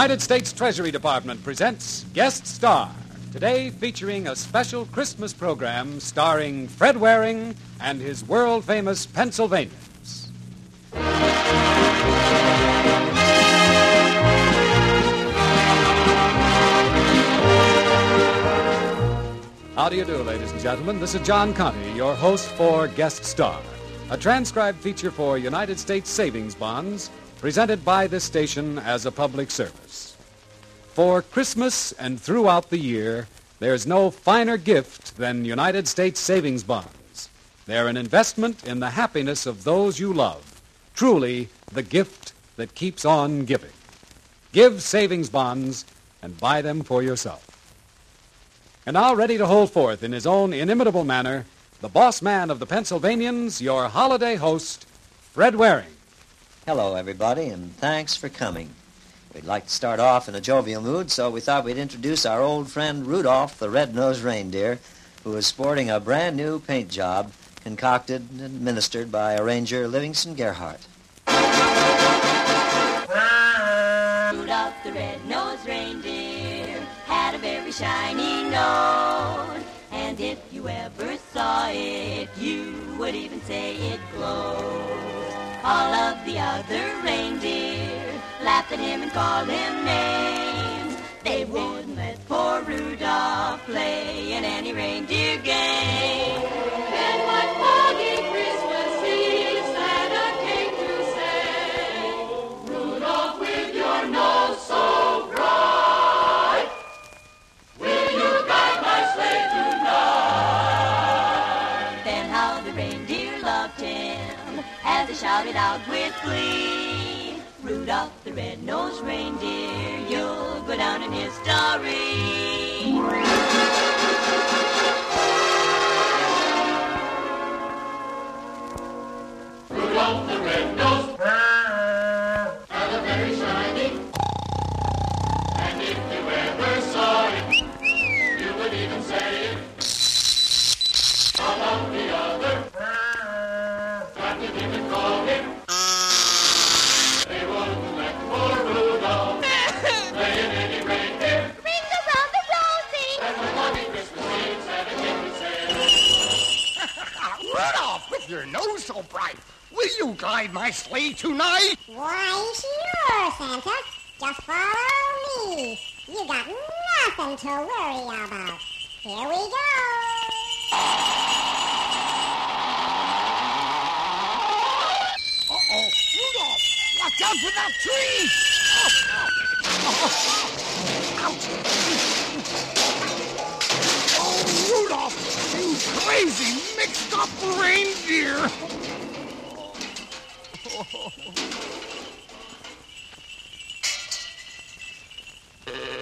United States Treasury Department presents Guest Star. Today featuring a special Christmas program starring Fred Waring and his world famous Pennsylvanians. How do you do, ladies and gentlemen? This is John Conte, your host for Guest Star, a transcribed feature for United States savings bonds presented by this station as a public service. For Christmas and throughout the year, there's no finer gift than United States savings bonds. They're an investment in the happiness of those you love. Truly, the gift that keeps on giving. Give savings bonds and buy them for yourself. And now, ready to hold forth in his own inimitable manner, the boss man of the Pennsylvanians, your holiday host, Fred Waring. Hello, everybody, and thanks for coming. We'd like to start off in a jovial mood, so we thought we'd introduce our old friend Rudolph the Red-Nosed Reindeer, who is sporting a brand new paint job concocted and administered by arranger Livingston Gearhart. Rudolph the red-nosed reindeer had a very shiny nose. And if you ever saw it, you would even say it glowed. All of the other reindeer laughed at him and called him names. They wouldn't let poor Rudolph play in any reindeer game. Rudolph the red-nosed had a very shiny. And if you ever saw it, you would even say it. Of the other at him and. They wouldn't let poor Rudolph play in any reindeer. Around the rosy. And Christmas. Rudolph, with your nose so bright, will you guide my sleigh tonight? Why, sure, Santa. Just follow me. You got nothing to worry about. Here we go. Uh-oh, Rudolph, watch out for that tree! Ouch! Oh, Rudolph, you crazy, mixed-up reindeer! And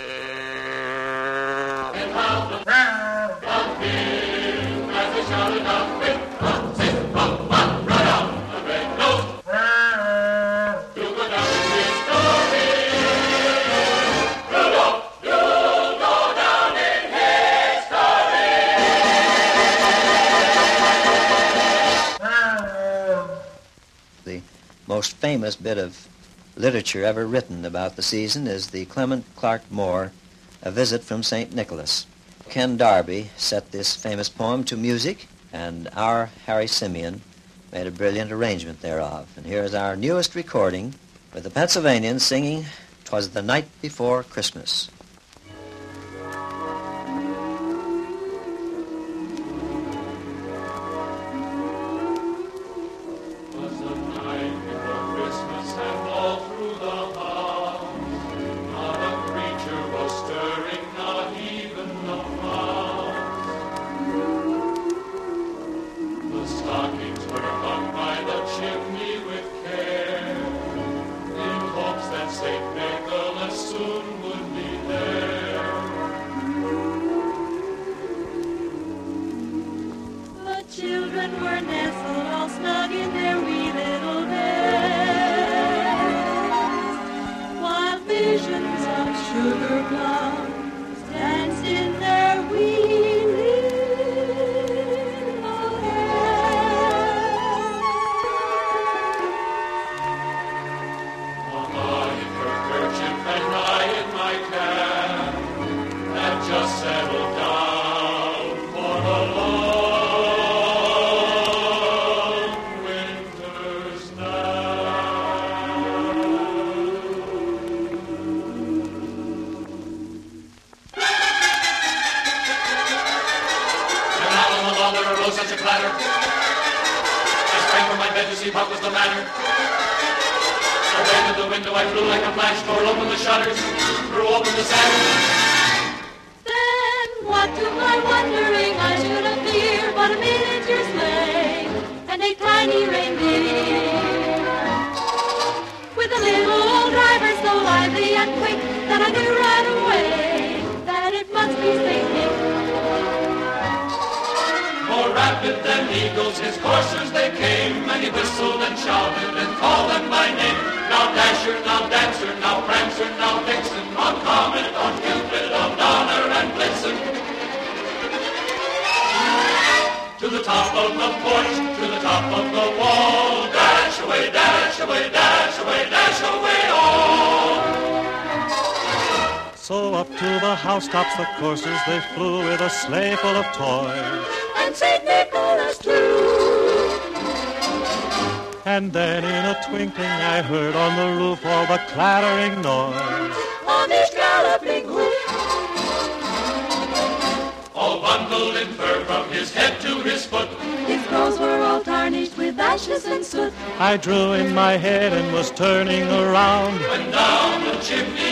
most famous bit of literature ever written about the season is the Clement Clarke Moore, A Visit from St. Nicholas. Ken Darby set this famous poem to music, and our Harry Simeone made a brilliant arrangement thereof. And here is our newest recording with the Pennsylvanians singing "'Twas the Night Before Christmas." In matter. To the window, I flew like a flash, tore open the shutters, threw open the sash. Then what to my wondering I should appear but a miniature sleigh and a tiny reindeer. With a little old driver so lively and quick that I knew right away that it must be Nick. More rapid than eagles, his coursers they he whistled and shouted and called them by name. Now Dasher, now Dancer, now Prancer, now Vixen, on Comet, on Cupid, on Donner and Blitzen. To the top of the porch, to the top of the wall, dash away, dash away, dash away, dash away all. So up to the housetops the coursers they flew with a sleigh full of toys. And then in a twinkling I heard on the roof all the clattering noise. On his galloping hoof. All bundled in fur from his head to his foot. His clothes were all tarnished with ashes and soot. I drew in my head and was turning around. When down the chimney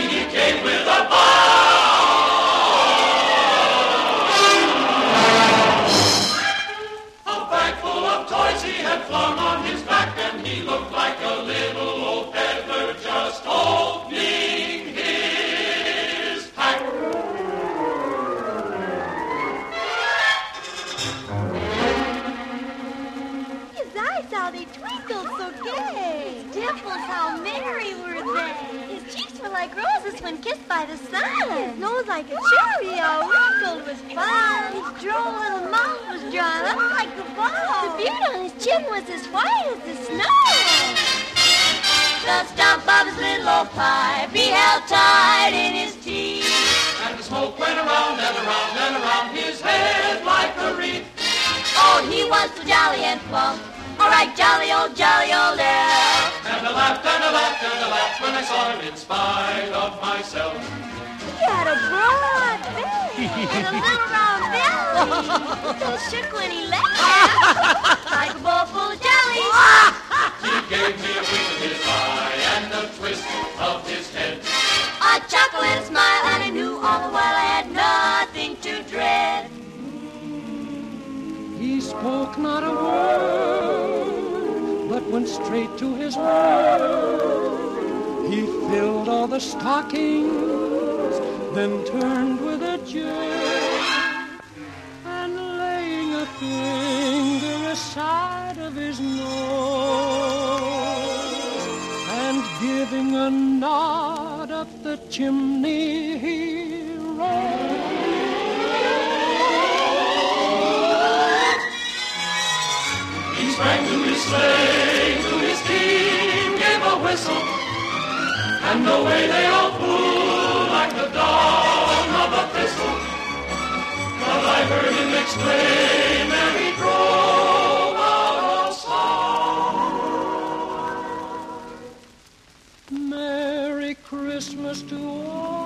wrinkled with fun. His droll little mouth was drawn up like a ball. The beard on his chin was as white as the snow. The stump of his little old pipe he held tight in his teeth. And the smoke went around and around and around his head like a wreath. Oh, he was so jolly and plump. All right, jolly old, jolly old elf. And I laughed and I laughed and I laughed when I saw him in spite of myself. He had a broad face and a little round belly. So shook when he laughed. like a bowl full of jelly. He gave me a wink of his eye and a twist of his head. A chuckle and a smile, and I knew all the while I had nothing to dread. He spoke not a word, but went straight to his work. He filled all the stockings, then turned with a jerk, and laying a finger aside of his nose, and giving a nod up the chimney he rolled. He sprang to his sleigh, to his team, gave a whistle, and away they all flew like the dawn of a thistle. But I heard him exclaim, and he drove out of sight. Merry Christmas to all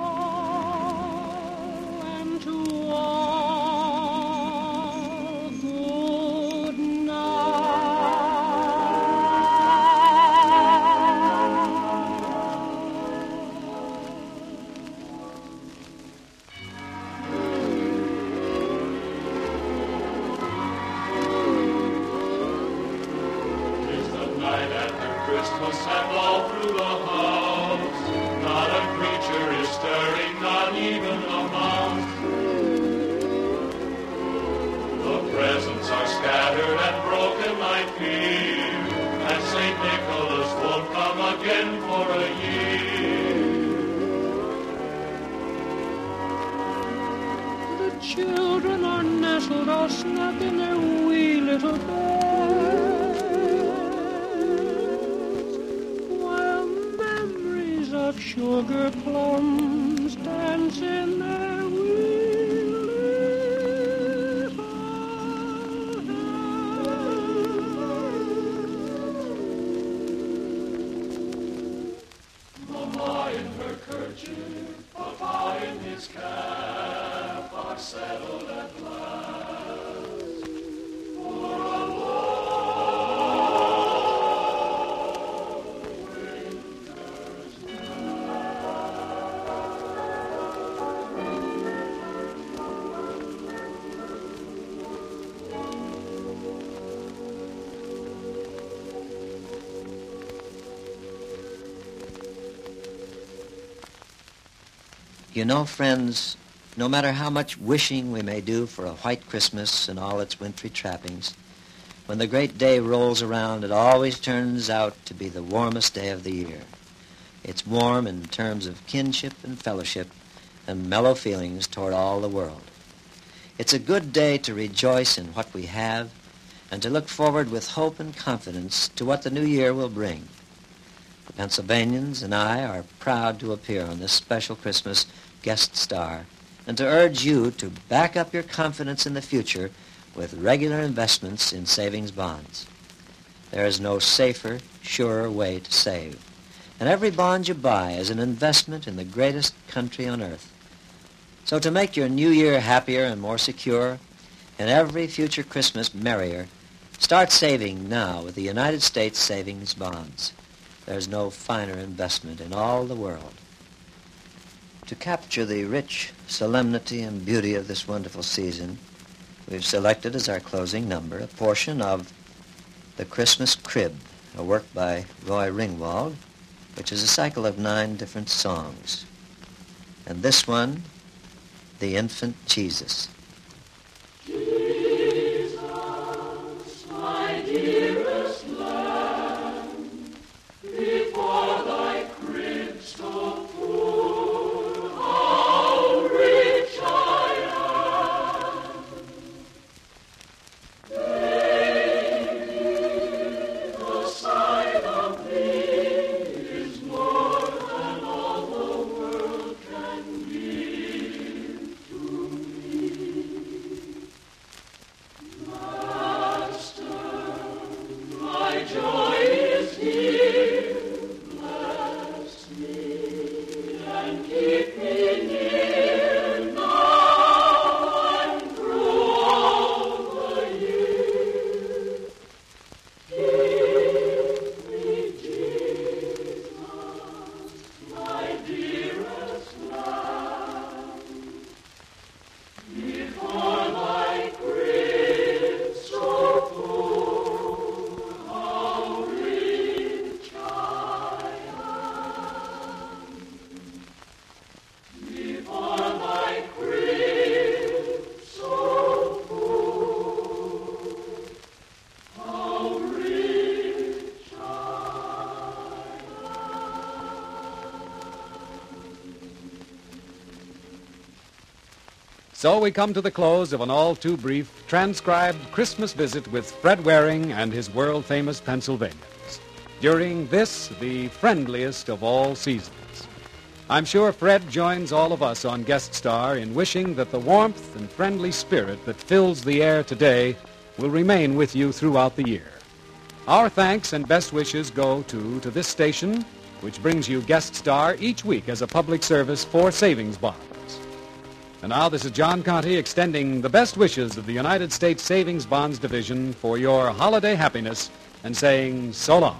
all in their wee little beds, You know, friends, no matter how much wishing we may do for a white Christmas and all its wintry trappings, when the great day rolls around, it always turns out to be the warmest day of the year. It's warm in terms of kinship and fellowship and mellow feelings toward all the world. It's a good day to rejoice in what we have and to look forward with hope and confidence to what the new year will bring. The Pennsylvanians and I are proud to appear on this special Christmas guest star and to urge you to back up your confidence in the future with regular investments in savings bonds. There is no safer, surer way to save. And every bond you buy is an investment in the greatest country on earth. So to make your new year happier and more secure, and every future Christmas merrier, start saving now with the United States Savings Bonds. There's no finer investment in all the world. To capture the rich solemnity and beauty of this wonderful season, we've selected as our closing number a portion of The Christmas Crib, a work by Roy Ringwald, which is a cycle of nine different songs. And this one, The Infant Jesus. So we come to the close of an all too brief transcribed Christmas visit with Fred Waring and his world famous Pennsylvanians. During this, the friendliest of all seasons. I'm sure Fred joins all of us on Guest Star in wishing that the warmth and friendly spirit that fills the air today will remain with you throughout the year. Our thanks and best wishes go to, to this station, which brings you Guest Star each week as a public service for savings bonds. And now this is John Conte extending the best wishes of the United States Savings Bonds Division for your holiday happiness and saying so long.